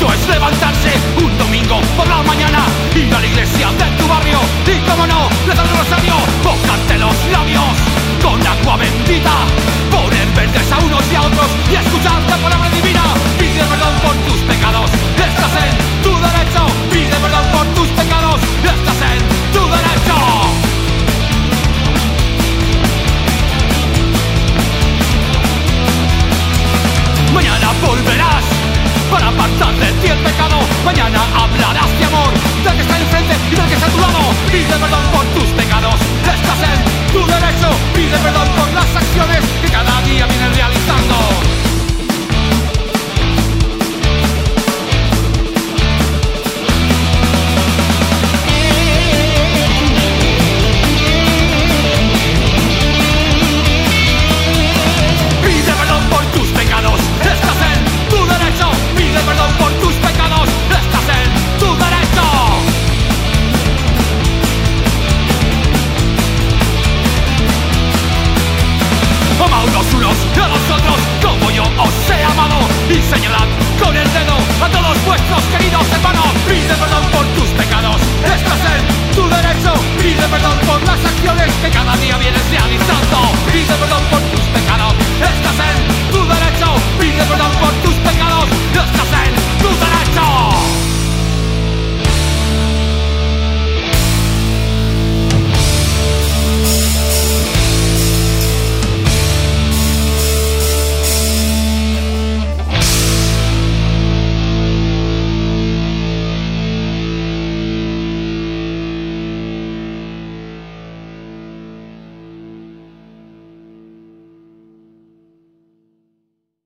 Esto es levantarse un domingo por la mañana, He's never the